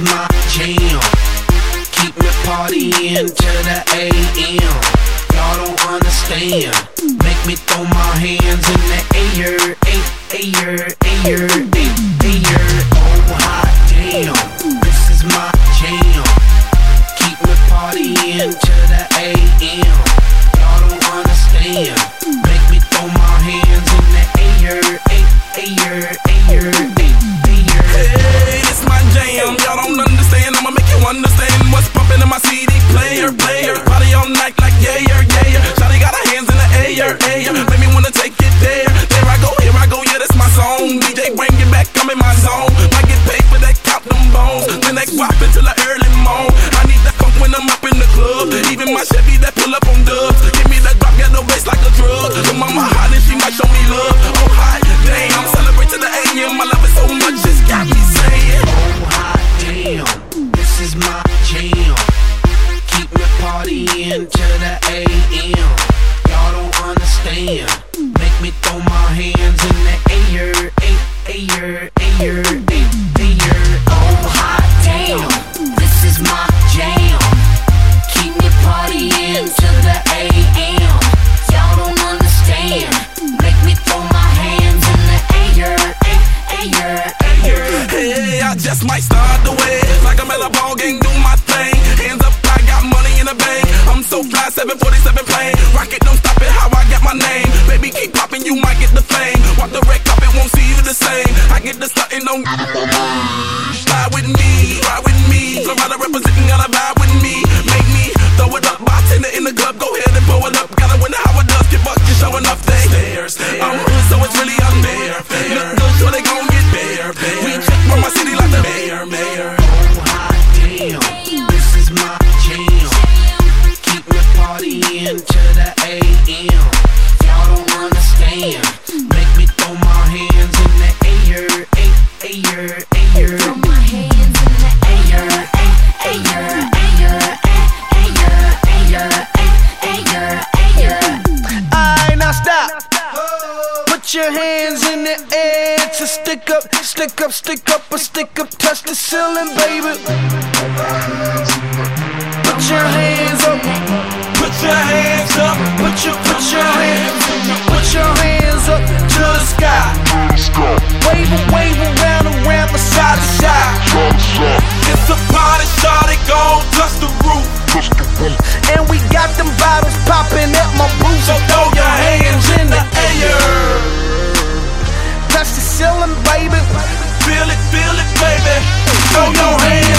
my jam. Keep me partying to the AM. Y'all don't understand. Make me throw my hands in the air, air, air, air, AM. Y'all don't understand. Make me throw my hands in the air, air, air, air, air. Oh hot damn, this is my jam. Keep me partying to the AM. Y'all don't understand. Make me throw my hands in the air, air, air, air. Hey, I just might start the way. Like a ball gotta vibe with me. Make me throw it up, bartender in the club. Go ahead and blow it up. Gotta win how it does. Get bucked, you showing enough things. I'm hood, so it's really unfair. Look good, so they gon' get bare. We check from my city like the mayor, mayor. Oh hot damn, this is my jam. Keep me partying to the AM. Y'all don't understand. Put your hands in the air to stick up, stick up, stick up, or stick up, touch the ceiling, baby. Put your hands up, Ceiling, baby. Feel it, feel it, baby. Throw your hands